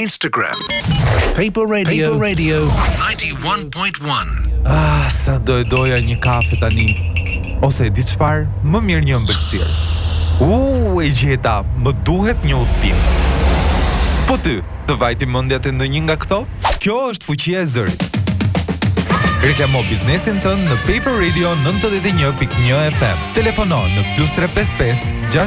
Instagram Paper Radio Paper Radio 91.1 Ah, sa do e doja një kafe tani Ose e di çfarë, më mirë një ëmbëlsirë Uuu, e gjeta, më duhet një udhëtim Po ty, të vajti mendja te ndonjë nga këto? Kjo është fuqia e zërit Reklamo biznesin tënd në Paper Radio 91.1 FM. Telefono në +355